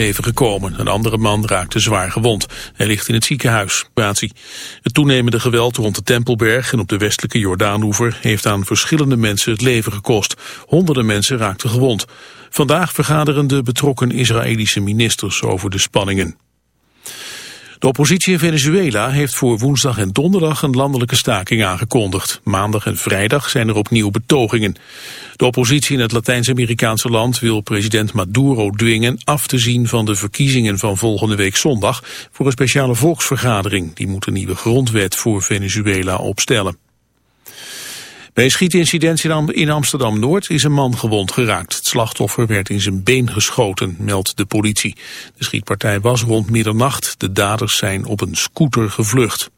leven gekomen. Een andere man raakte zwaar gewond. Hij ligt in het ziekenhuis. Het toenemende geweld rond de Tempelberg en op de westelijke Jordaanoever heeft aan verschillende mensen het leven gekost. Honderden mensen raakten gewond. Vandaag vergaderen de betrokken Israëlische ministers over de spanningen. De oppositie in Venezuela heeft voor woensdag en donderdag een landelijke staking aangekondigd. Maandag en vrijdag zijn er opnieuw betogingen. De oppositie in het Latijns-Amerikaanse land wil president Maduro dwingen af te zien van de verkiezingen van volgende week zondag voor een speciale volksvergadering. Die moet een nieuwe grondwet voor Venezuela opstellen. Bij een schietincident in Amsterdam-Noord is een man gewond geraakt. Het slachtoffer werd in zijn been geschoten, meldt de politie. De schietpartij was rond middernacht. De daders zijn op een scooter gevlucht.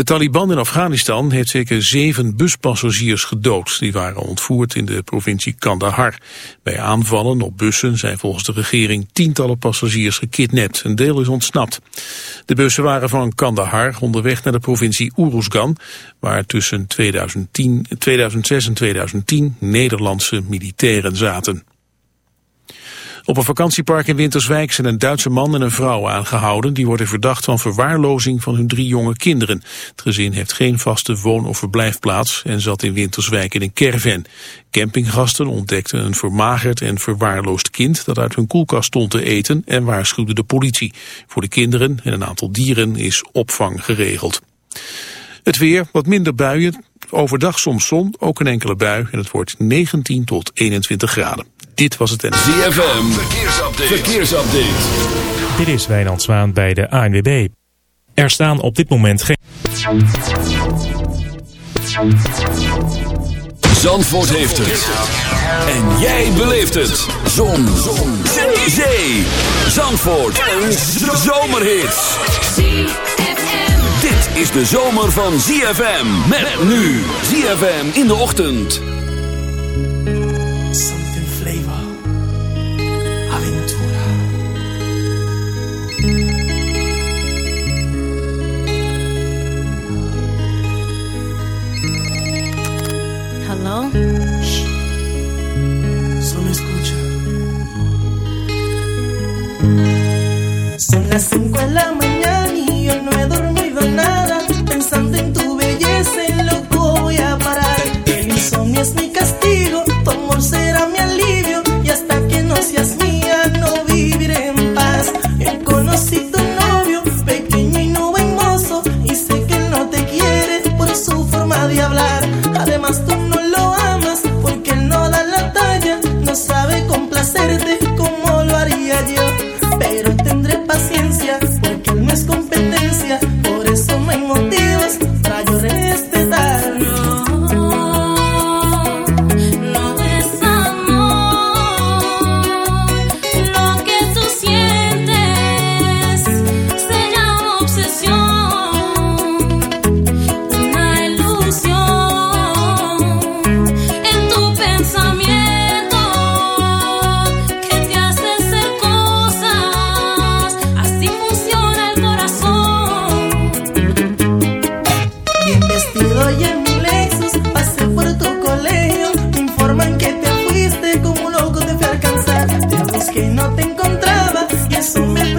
De Taliban in Afghanistan heeft zeker zeven buspassagiers gedood. Die waren ontvoerd in de provincie Kandahar. Bij aanvallen op bussen zijn volgens de regering tientallen passagiers gekidnapt. Een deel is ontsnapt. De bussen waren van Kandahar onderweg naar de provincie Uruzgan... waar tussen 2010, 2006 en 2010 Nederlandse militairen zaten. Op een vakantiepark in Winterswijk zijn een Duitse man en een vrouw aangehouden. Die worden verdacht van verwaarlozing van hun drie jonge kinderen. Het gezin heeft geen vaste woon- of verblijfplaats en zat in Winterswijk in een caravan. Campinggasten ontdekten een vermagerd en verwaarloosd kind dat uit hun koelkast stond te eten en waarschuwde de politie. Voor de kinderen en een aantal dieren is opvang geregeld. Het weer, wat minder buien, overdag soms zon, ook een enkele bui en het wordt 19 tot 21 graden. Dit was het en... ZFM, verkeersupdate. verkeersupdate. Dit is Wijnand Zwaan bij de ANWB. Er staan op dit moment geen... Zandvoort heeft het. En jij beleeft het. Zon. Zon. Zee. Zandvoort. Een zomerhit. Dit is de zomer van ZFM. Met nu. ZFM in de ochtend. Las 5 de la encontraba Y eso me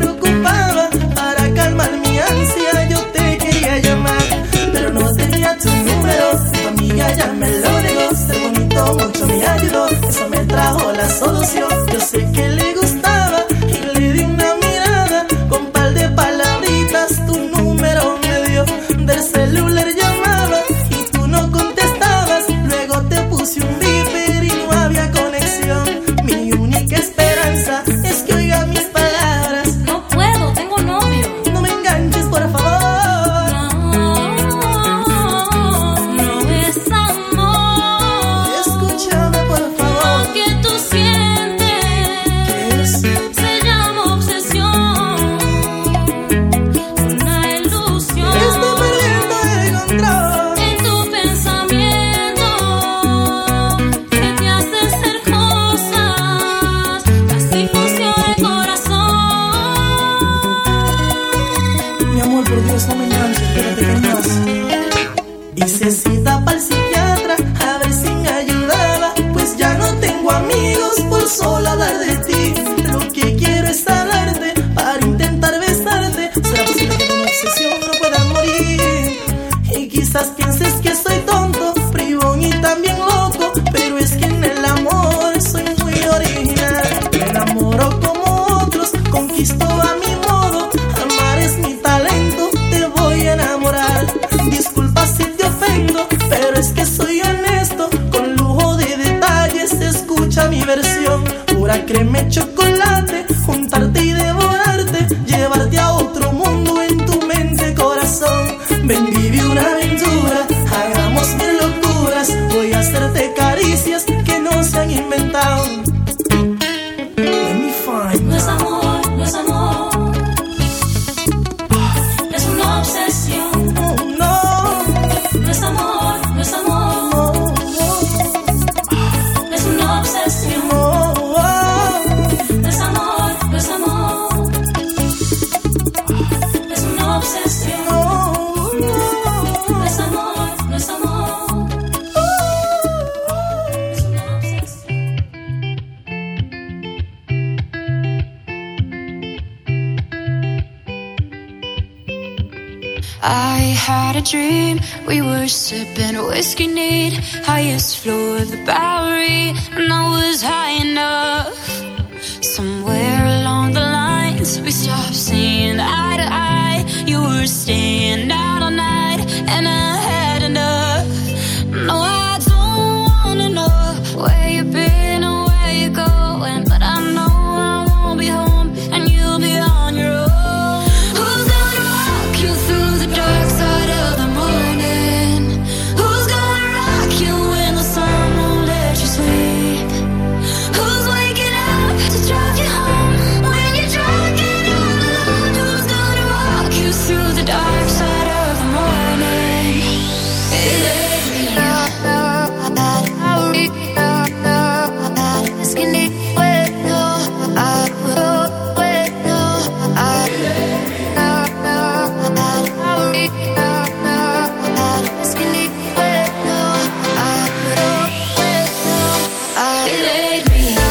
Ain't me.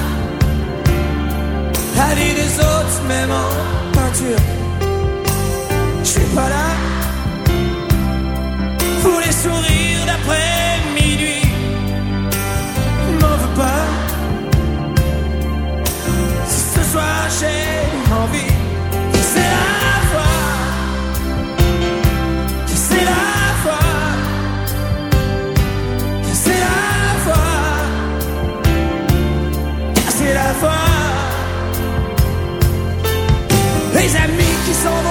pas là pour les sourires d'après minuit. M'en veux pas. Ce soir j'ai envie, c'est la voix. C'est la voix. C'est la voix. C'est la voix. Les amis qui s'en vont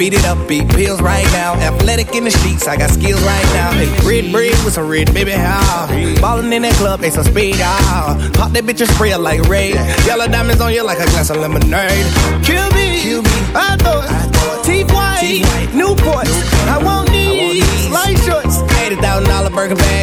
Beat it up, beat pills right now. Athletic in the streets, I got skills right now. Hey, red bread with some red, baby, how? Ballin' in that club, they some speed, ah. Pop that bitch and spray like Ray. Yellow diamonds on you like a glass of lemonade. Kill me, Kill me. I thought, T white, Newport. I want these light shorts. Eighty thousand dollar burger bag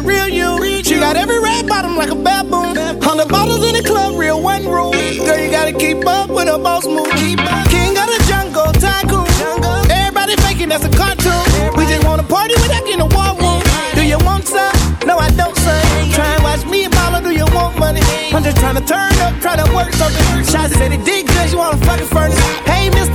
real you. She got every red bottom like a baboon. Hundred bottles in the club, real one room. Girl, you gotta keep up with a boss move. King of the jungle, tycoon. Everybody faking that's a cartoon. We just wanna party without getting a war room. Do you want some? No, I don't, son. Try and watch me and mama, do you want money? I'm just trying to turn up, try to work something. Shots said it did good, you wanna fucking furnace. Hey, mister,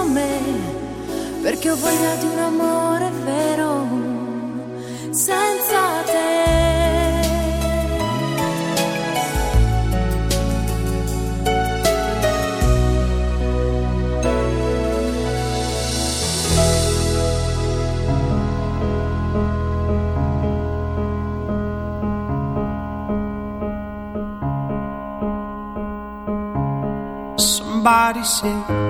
A me, perché ho voglia di un amore vero, senza te. Somebody said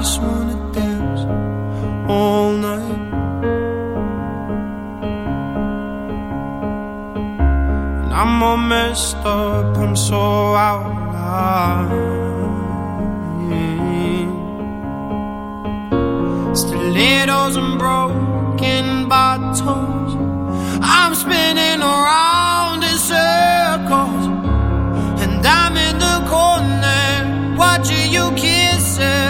just wanna dance all night. And I'm all messed up, I'm so out of line. Stilettos and broken bottles. I'm spinning around in circles. And I'm in the corner watching you kiss her.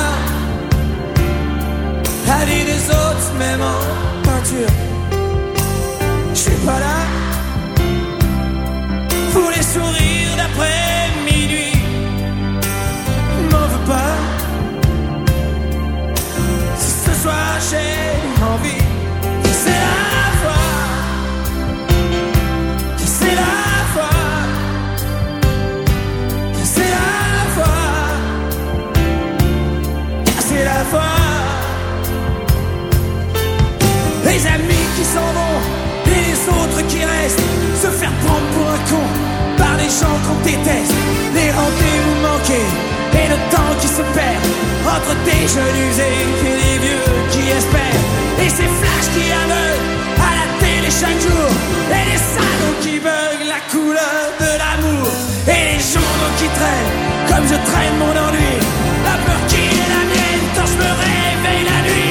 la vie des autres, même en peinture. Je suis pas là pour les sourires Les rendez-vous manqués et le temps qui se perd entre des jeunes usés et les vieux qui espèrent. Et ces flashs qui aveuglent à la télé chaque jour. Et les salons qui beuglent la couleur de l'amour. Et les journaux qui traînent comme je traîne mon ennui. La peur qui est la mienne quand je me réveille la nuit.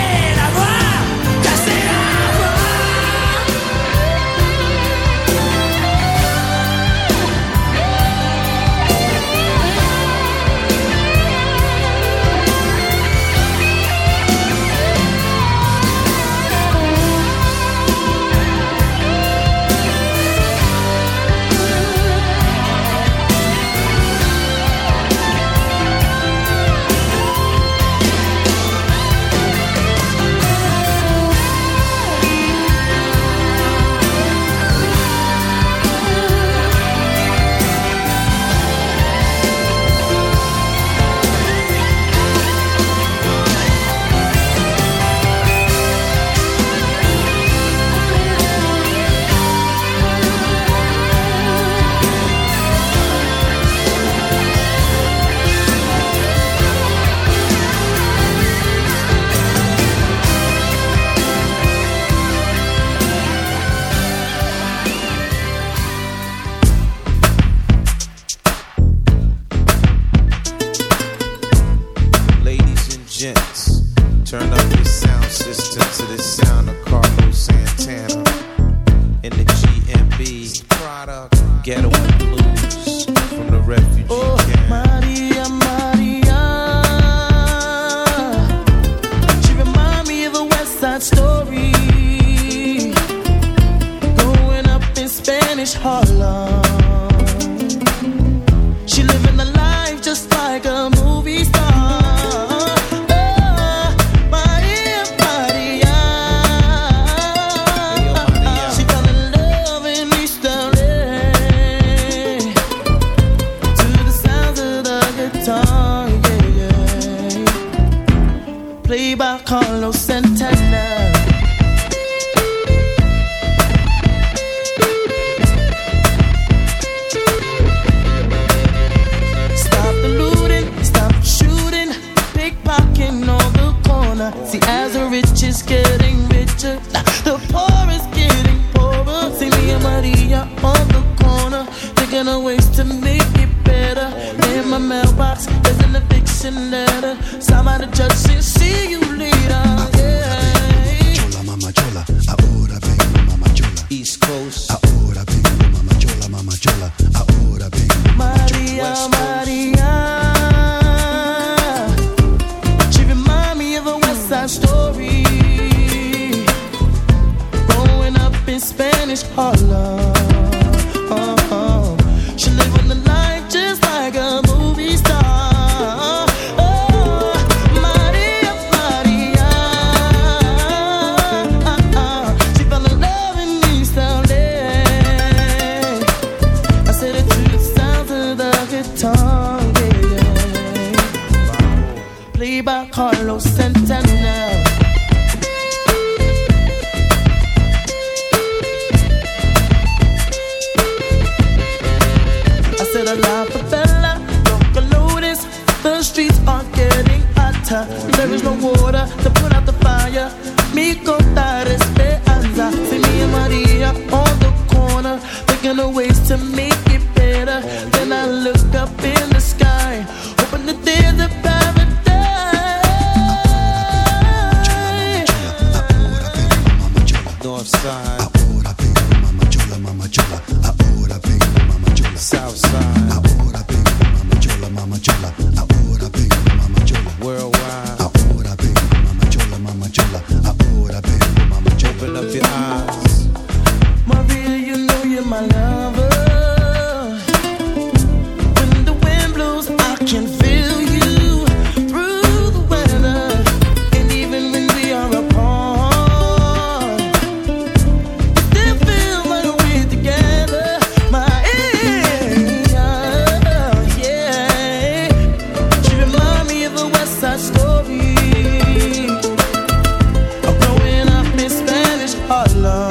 our love. Love.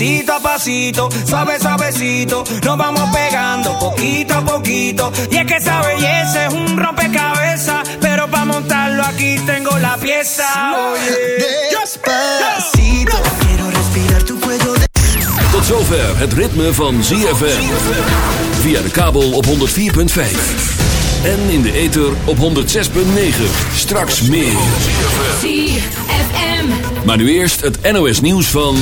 Pasito a pasito, suave, suavecito. Nos vamos pegando poquito a poquito. Y es que esa belleza es un rompecabezas. Pero para montarlo aquí tengo la pieza. Oye, Despacito, quiero respirar tu cuello de... Tot zover het ritme van ZFM. Via de kabel op 104.5. En in de ether op 106.9. Straks meer. ZFM. Maar nu eerst het NOS nieuws van...